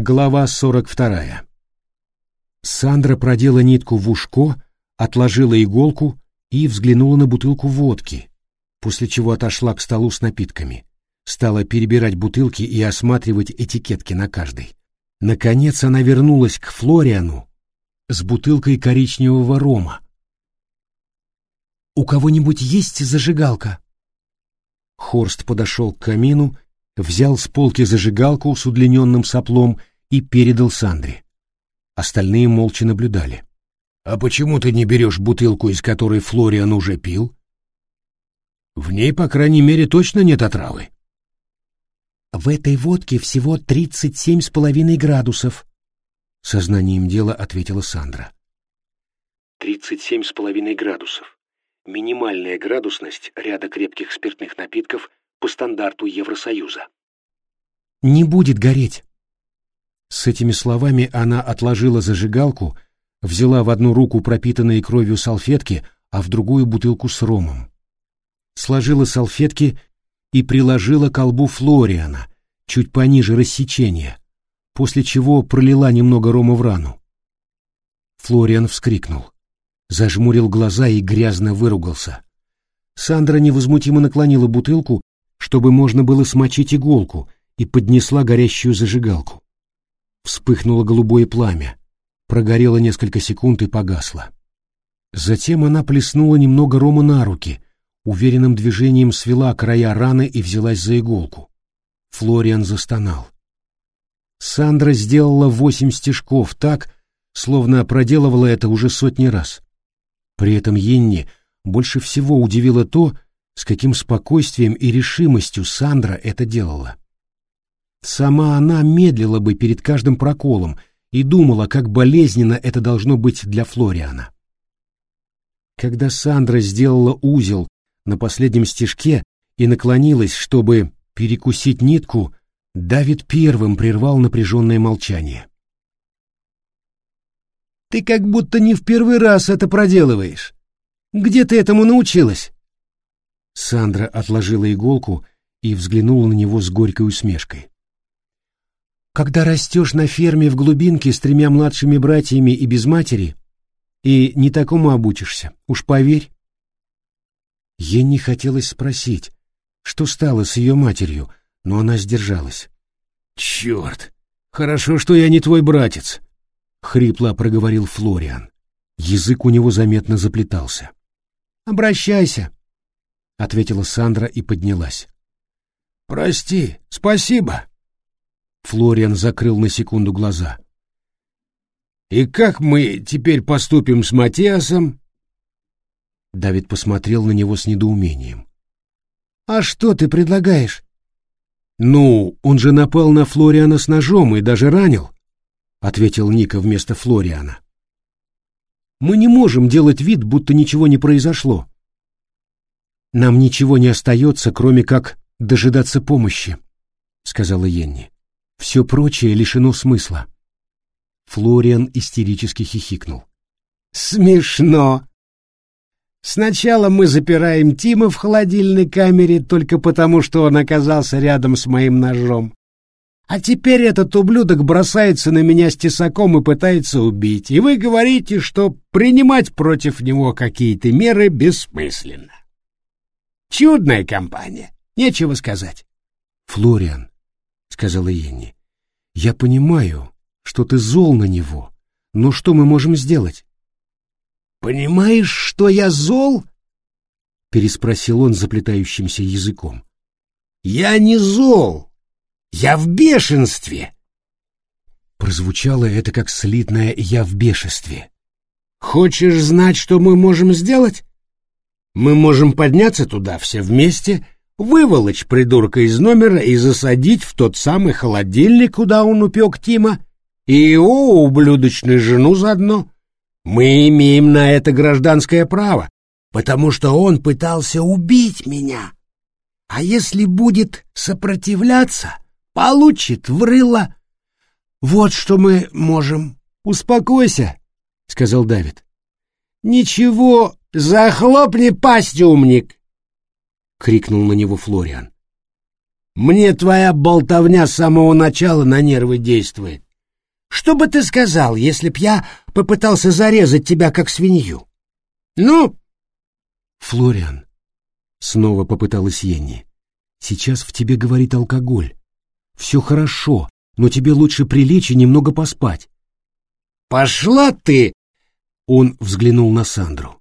Глава 42. Сандра продела нитку в ушко, отложила иголку и взглянула на бутылку водки, после чего отошла к столу с напитками. Стала перебирать бутылки и осматривать этикетки на каждой. Наконец она вернулась к Флориану с бутылкой коричневого рома. «У кого-нибудь есть зажигалка?» Хорст подошел к камину взял с полки зажигалку с удлиненным соплом и передал Сандре. Остальные молча наблюдали. «А почему ты не берешь бутылку, из которой Флориан уже пил?» «В ней, по крайней мере, точно нет отравы». «В этой водке всего тридцать семь с половиной градусов», — сознанием дела ответила Сандра. «Тридцать семь с половиной градусов. Минимальная градусность ряда крепких спиртных напитков по стандарту Евросоюза. «Не будет гореть!» С этими словами она отложила зажигалку, взяла в одну руку пропитанные кровью салфетки, а в другую бутылку с ромом. Сложила салфетки и приложила к колбу Флориана, чуть пониже рассечения, после чего пролила немного рома в рану. Флориан вскрикнул, зажмурил глаза и грязно выругался. Сандра невозмутимо наклонила бутылку чтобы можно было смочить иголку, и поднесла горящую зажигалку. Вспыхнуло голубое пламя, прогорело несколько секунд и погасло. Затем она плеснула немного рома на руки, уверенным движением свела края раны и взялась за иголку. Флориан застонал. Сандра сделала восемь стежков так, словно проделывала это уже сотни раз. При этом Йенни больше всего удивило то, с каким спокойствием и решимостью Сандра это делала. Сама она медлила бы перед каждым проколом и думала, как болезненно это должно быть для Флориана. Когда Сандра сделала узел на последнем стежке и наклонилась, чтобы перекусить нитку, Давид первым прервал напряженное молчание. «Ты как будто не в первый раз это проделываешь. Где ты этому научилась?» Сандра отложила иголку и взглянула на него с горькой усмешкой. «Когда растешь на ферме в глубинке с тремя младшими братьями и без матери, и не такому обучишься, уж поверь». Ей не хотелось спросить, что стало с ее матерью, но она сдержалась. «Черт! Хорошо, что я не твой братец!» — хрипло проговорил Флориан. Язык у него заметно заплетался. «Обращайся!» — ответила Сандра и поднялась. «Прости, спасибо». Флориан закрыл на секунду глаза. «И как мы теперь поступим с Матиасом?» Давид посмотрел на него с недоумением. «А что ты предлагаешь?» «Ну, он же напал на Флориана с ножом и даже ранил», — ответил Ника вместо Флориана. «Мы не можем делать вид, будто ничего не произошло. Нам ничего не остается, кроме как дожидаться помощи, сказала Йенни. Все прочее лишено смысла. Флориан истерически хихикнул. Смешно. Сначала мы запираем Тима в холодильной камере только потому, что он оказался рядом с моим ножом. А теперь этот ублюдок бросается на меня с тесаком и пытается убить. И вы говорите, что принимать против него какие-то меры бессмысленно. Чудная компания, нечего сказать. Флориан, сказала Енни, я понимаю, что ты зол на него, но что мы можем сделать? Понимаешь, что я зол? переспросил он заплетающимся языком. Я не зол. Я в бешенстве. Прозвучало это как слитное «я в бешенстве». Хочешь знать, что мы можем сделать? Мы можем подняться туда все вместе, выволочь придурка из номера и засадить в тот самый холодильник, куда он упек Тима, и его ублюдочную жену заодно. Мы имеем на это гражданское право, потому что он пытался убить меня. А если будет сопротивляться, получит врыло. Вот что мы можем. Успокойся, — сказал Давид. Ничего «Захлопни пасть, умник!» — крикнул на него Флориан. «Мне твоя болтовня с самого начала на нервы действует. Что бы ты сказал, если б я попытался зарезать тебя как свинью? Ну? Флориан, снова попыталась Йенни. Сейчас в тебе говорит алкоголь. Все хорошо, но тебе лучше прилечь и немного поспать. Пошла ты! Он взглянул на Сандру.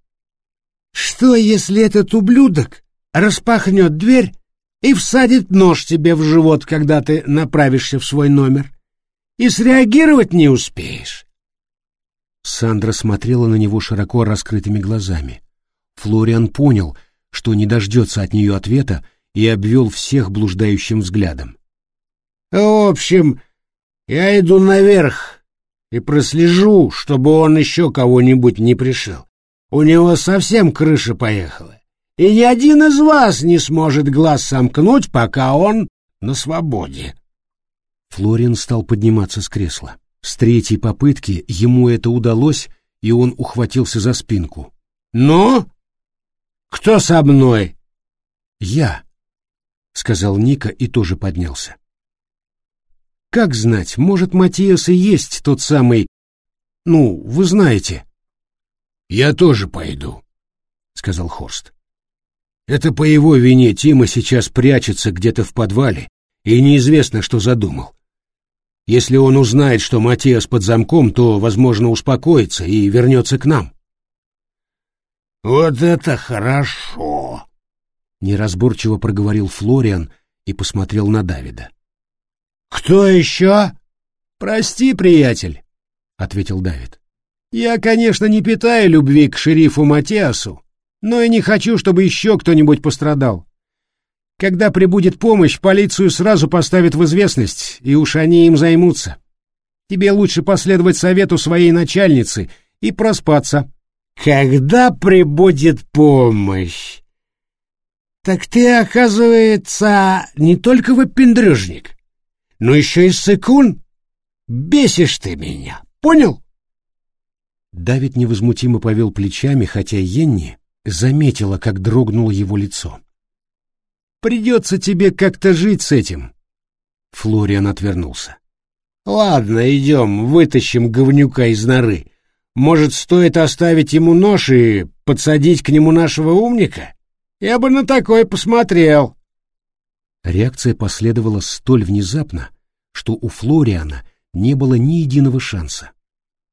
Что, если этот ублюдок распахнет дверь и всадит нож тебе в живот, когда ты направишься в свой номер? И среагировать не успеешь. Сандра смотрела на него широко раскрытыми глазами. Флориан понял, что не дождется от нее ответа, и обвел всех блуждающим взглядом. В общем, я иду наверх и прослежу, чтобы он еще кого-нибудь не пришел. У него совсем крыша поехала, и ни один из вас не сможет глаз сомкнуть, пока он на свободе. Флориан стал подниматься с кресла. С третьей попытки ему это удалось, и он ухватился за спинку. «Ну? Кто со мной?» «Я», — сказал Ника и тоже поднялся. Как знать, может, Матиас и есть тот самый... Ну, вы знаете. Я тоже пойду, сказал Хорст. Это по его вине Тима сейчас прячется где-то в подвале, и неизвестно, что задумал. Если он узнает, что Матиас под замком, то, возможно, успокоится и вернется к нам. Вот это хорошо! Неразборчиво проговорил Флориан и посмотрел на Давида. «Кто еще?» «Прости, приятель», — ответил Давид. «Я, конечно, не питаю любви к шерифу Матиасу, но и не хочу, чтобы еще кто-нибудь пострадал. Когда прибудет помощь, полицию сразу поставят в известность, и уж они им займутся. Тебе лучше последовать совету своей начальницы и проспаться». «Когда прибудет помощь?» «Так ты, оказывается, не только выпендрежник, но еще и сыкун. Бесишь ты меня, понял? Давид невозмутимо повел плечами, хотя Йенни заметила, как дрогнуло его лицо. «Придется тебе как-то жить с этим». Флориан отвернулся. «Ладно, идем, вытащим говнюка из норы. Может, стоит оставить ему нож и подсадить к нему нашего умника? Я бы на такое посмотрел». Реакция последовала столь внезапно, что у Флориана не было ни единого шанса.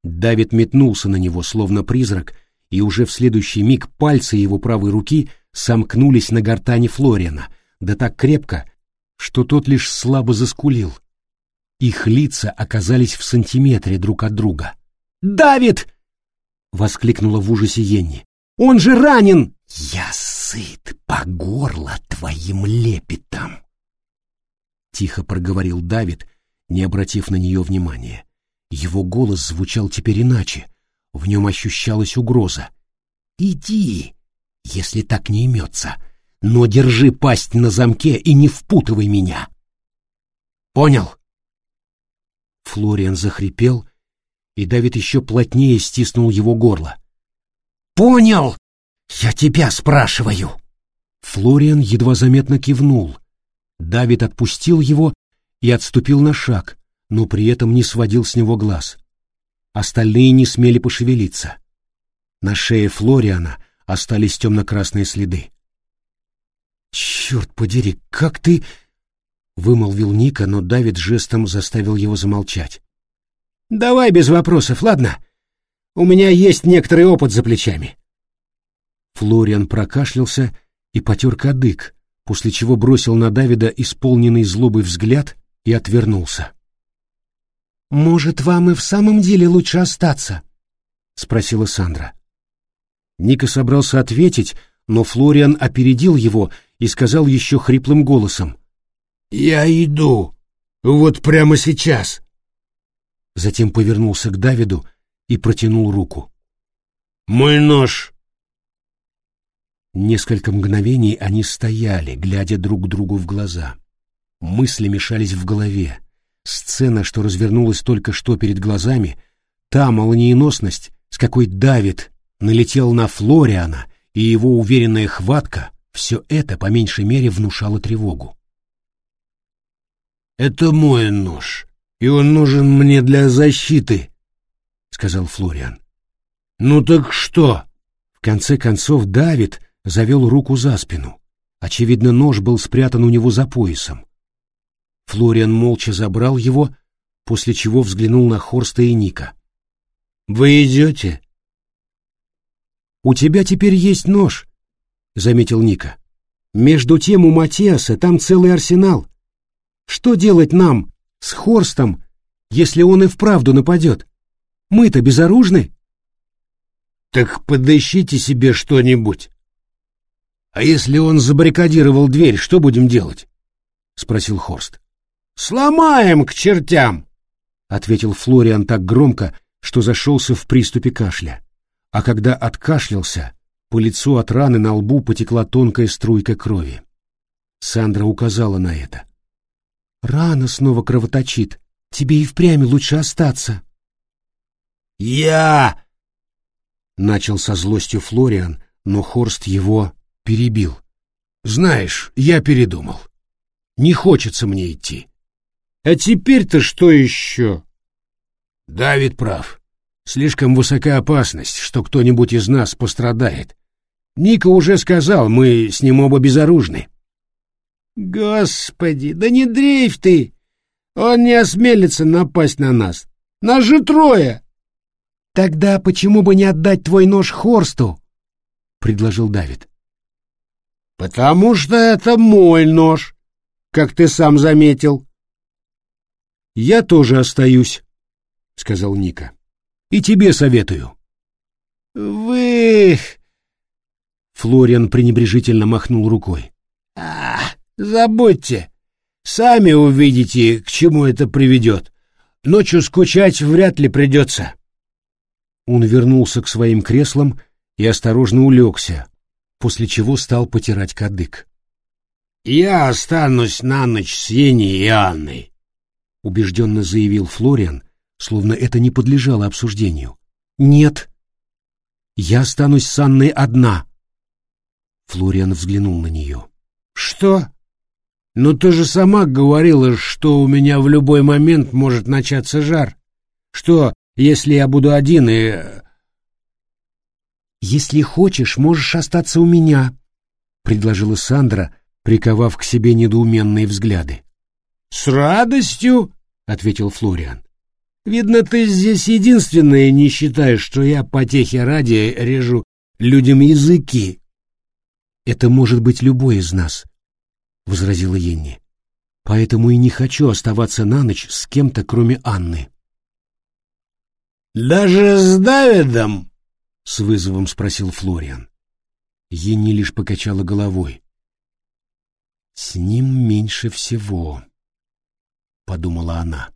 Давид метнулся на него, словно призрак, и уже в следующий миг пальцы его правой руки сомкнулись на гортани Флориана, да так крепко, что тот лишь слабо заскулил. Их лица оказались в сантиметре друг от друга. «Давид!» — воскликнула в ужасе Йенни. «Он же ранен!» «Я сыт по горло твоим лепетом!» Тихо проговорил Давид, не обратив на нее внимания. Его голос звучал теперь иначе, в нем ощущалась угроза. «Иди, если так не имется, но держи пасть на замке и не впутывай меня!» «Понял?» Флориан захрипел, и Давид еще плотнее стиснул его горло. «Понял! Я тебя спрашиваю!» Флориан едва заметно кивнул. Давид отпустил его и отступил на шаг, но при этом не сводил с него глаз. Остальные не смели пошевелиться. На шее Флориана остались темно-красные следы. «Черт подери, как ты...» — вымолвил Ника, но Давид жестом заставил его замолчать. «Давай без вопросов, ладно? У меня есть некоторый опыт за плечами». Флориан прокашлялся и потер кадык, после чего бросил на Давида исполненный злобой взгляд и отвернулся. «Может, вам и в самом деле лучше остаться?» — спросила Сандра. Ника собрался ответить, но Флориан опередил его и сказал еще хриплым голосом. «Я иду. Вот прямо сейчас». Затем повернулся к Давиду и протянул руку. «Мой нож!» Несколько мгновений они стояли, глядя друг другу в глаза. Мысли мешались в голове. Сцена, что развернулась только что перед глазами, та молниеносность, с какой Давид налетел на Флориана и его уверенная хватка, все это по меньшей мере внушало тревогу. «Это мой нож, и он нужен мне для защиты, — сказал Флориан. Ну так что? В конце концов Давид завел руку за спину. Очевидно, нож был спрятан у него за поясом. Флориан молча забрал его, после чего взглянул на Хорста и Ника. «Вы идете?» «У тебя теперь есть нож», — заметил Ника. «Между тем у Матиаса там целый арсенал. Что делать нам с Хорстом, если он и вправду нападет? Мы-то безоружны?» «Так подыщите себе что-нибудь». «А если он забаррикадировал дверь, что будем делать?» — спросил Хорст. «Сломаем к чертям!» — ответил Флориан так громко, что зашелся в приступе кашля. А когда откашлялся, по лицу от раны на лбу потекла тонкая струйка крови. Сандра указала на это. «Рана снова кровоточит. Тебе и впрямь лучше остаться». «Я!» — начал со злостью Флориан, но Хорст его перебил. «Знаешь, я передумал. Не хочется мне идти. А теперь-то что еще? Давид прав. Слишком высока опасность, что кто-нибудь из нас пострадает. Ника уже сказал, мы с ним оба безоружны. Господи, да не дрейф ты! Он не осмелится напасть на нас. Нас же трое! Тогда почему бы не отдать твой нож Хорсту? предложил Давид. Потому что это мой нож, как ты сам заметил. «Я тоже остаюсь», — сказал Ника. «И тебе советую». «Вы...» Флориан пренебрежительно махнул рукой. «А, забудьте. Сами увидите, к чему это приведет. Ночью скучать вряд ли придется». Он вернулся к своим креслам и осторожно улегся, после чего стал потирать кадык. «Я останусь на ночь с Еней и Анной убежденно заявил Флориан, словно это не подлежало обсуждению. Нет. Я останусь с Анной одна. Флориан взглянул на нее. Что? Но ты же сама говорила, что у меня в любой момент может начаться жар. Что, если я буду один и... Если хочешь, можешь остаться у меня, предложила Сандра, приковав к себе недоуменные взгляды. «С радостью», — ответил Флориан. «Видно, ты здесь единственная не считаешь, что я потехи ради режу людям языки». «Это может быть любой из нас», — возразила Енни. «Поэтому и не хочу оставаться на ночь с кем-то, кроме Анны». «Даже с Давидом?» — с вызовом спросил Флориан. Енни лишь покачала головой. «С ним меньше всего». — подумала она.